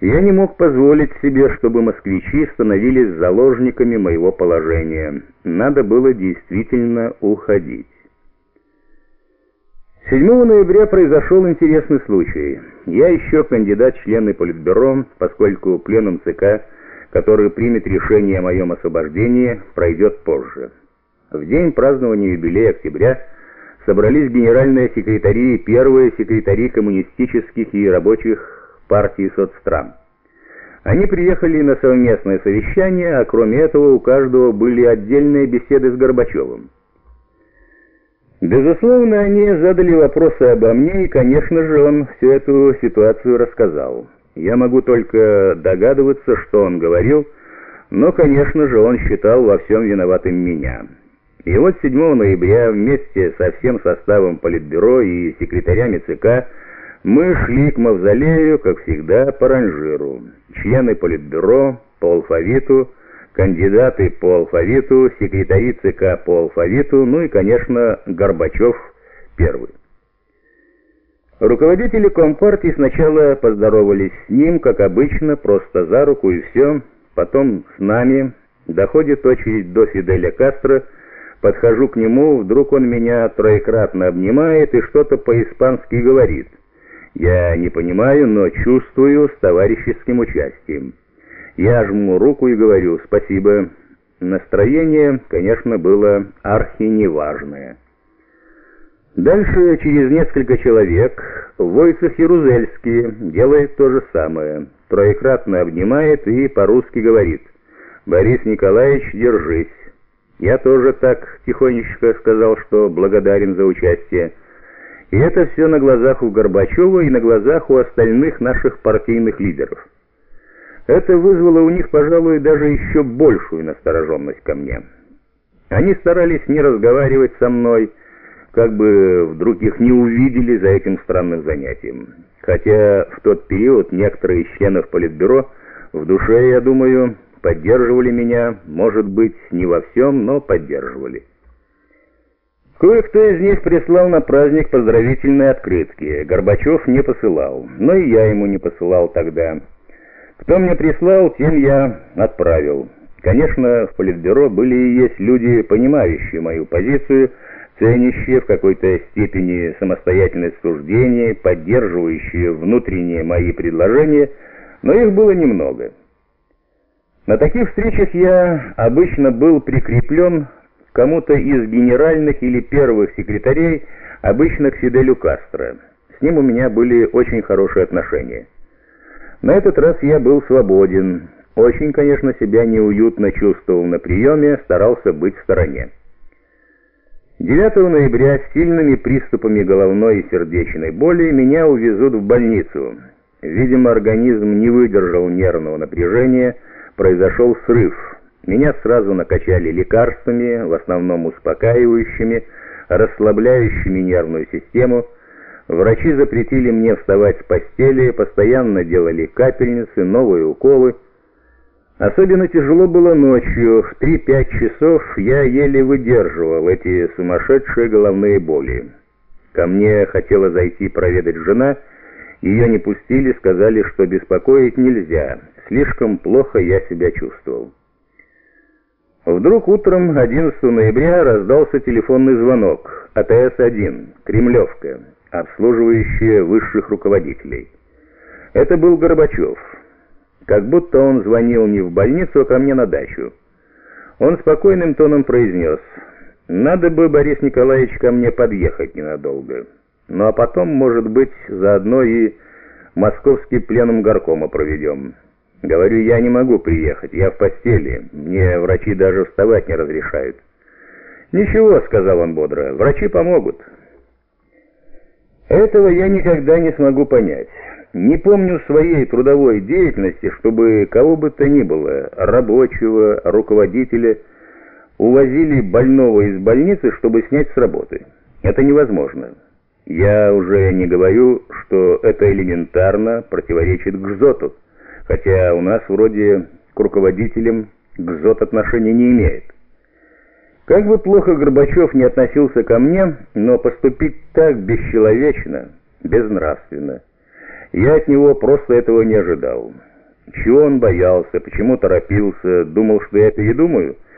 Я не мог позволить себе, чтобы москвичи становились заложниками моего положения. Надо было действительно уходить. 7 ноября произошел интересный случай. Я еще кандидат члены Политбюро, поскольку пленум ЦК, который примет решение о моем освобождении, пройдет позже. В день празднования юбилея октября собрались генеральные секретари и первые секретари коммунистических и рабочих партии соцстран. Они приехали на совместное совещание, а кроме этого у каждого были отдельные беседы с Горбачевым. Безусловно, они задали вопросы обо мне, и, конечно же, он всю эту ситуацию рассказал. Я могу только догадываться, что он говорил, но, конечно же, он считал во всем виноватым меня. И вот 7 ноября вместе со всем составом Политбюро и секретарями ЦК мы шли к мавзолею, как всегда, по ранжиру. Члены Политбюро по алфавиту, кандидаты по алфавиту, секретари ЦК по алфавиту, ну и, конечно, Горбачев первый. Руководители Компартии сначала поздоровались с ним, как обычно, просто за руку и все. Потом с нами. Доходит очередь до Фиделя Кастро. Подхожу к нему, вдруг он меня троекратно обнимает и что-то по-испански говорит. Я не понимаю, но чувствую с товарищеским участием. Я жму руку и говорю «спасибо». Настроение, конечно, было архиневажное. Дальше через несколько человек Войцех Ярузельский делает то же самое. Троекратно обнимает и по-русски говорит «Борис Николаевич, держись». Я тоже так тихонечко сказал, что благодарен за участие. И это все на глазах у Горбачева и на глазах у остальных наших партийных лидеров. Это вызвало у них, пожалуй, даже еще большую настороженность ко мне. Они старались не разговаривать со мной, как бы вдруг их не увидели за этим странным занятием. Хотя в тот период некоторые из членов Политбюро в душе, я думаю, поддерживали меня, может быть, не во всем, но поддерживали. Кое-кто из них прислал на праздник поздравительные открытки. Горбачев не посылал, но и я ему не посылал тогда. Кто мне прислал, тем я отправил. Конечно, в Политбюро были и есть люди, понимающие мою позицию, ценящие в какой-то степени самостоятельность суждения, поддерживающие внутренние мои предложения, но их было немного. На таких встречах я обычно был прикреплен кому-то из генеральных или первых секретарей, обычно к Фиделю Кастро. С ним у меня были очень хорошие отношения. На этот раз я был свободен. Очень, конечно, себя неуютно чувствовал на приеме, старался быть в стороне. 9 ноября с сильными приступами головной и сердечной боли меня увезут в больницу. Видимо, организм не выдержал нервного напряжения, произошел срыв. Меня сразу накачали лекарствами, в основном успокаивающими, расслабляющими нервную систему. Врачи запретили мне вставать с постели, постоянно делали капельницы, новые уколы. Особенно тяжело было ночью. В 3-5 часов я еле выдерживал эти сумасшедшие головные боли. Ко мне хотела зайти проведать жена, ее не пустили, сказали, что беспокоить нельзя. Слишком плохо я себя чувствовал. Вдруг утром 11 ноября раздался телефонный звонок. АТС-1, Кремлевка, обслуживающая высших руководителей. Это был Горбачев. Как будто он звонил не в больницу, а ко мне на дачу. Он спокойным тоном произнес, «Надо бы, Борис Николаевич, ко мне подъехать ненадолго. Ну а потом, может быть, заодно и московский пленум горкома проведем». Говорю, я не могу приехать, я в постели. Мне врачи даже вставать не разрешают. Ничего, сказал он бодро, врачи помогут. Этого я никогда не смогу понять. Не помню своей трудовой деятельности, чтобы кого бы то ни было, рабочего, руководителя, увозили больного из больницы, чтобы снять с работы. Это невозможно. Я уже не говорю, что это элементарно противоречит Гзоту хотя у нас вроде к руководителям ГЗОТ отношения не имеет. Как бы плохо Горбачев не относился ко мне, но поступить так бесчеловечно, безнравственно. Я от него просто этого не ожидал. Чего он боялся, почему торопился, думал, что я передумаю?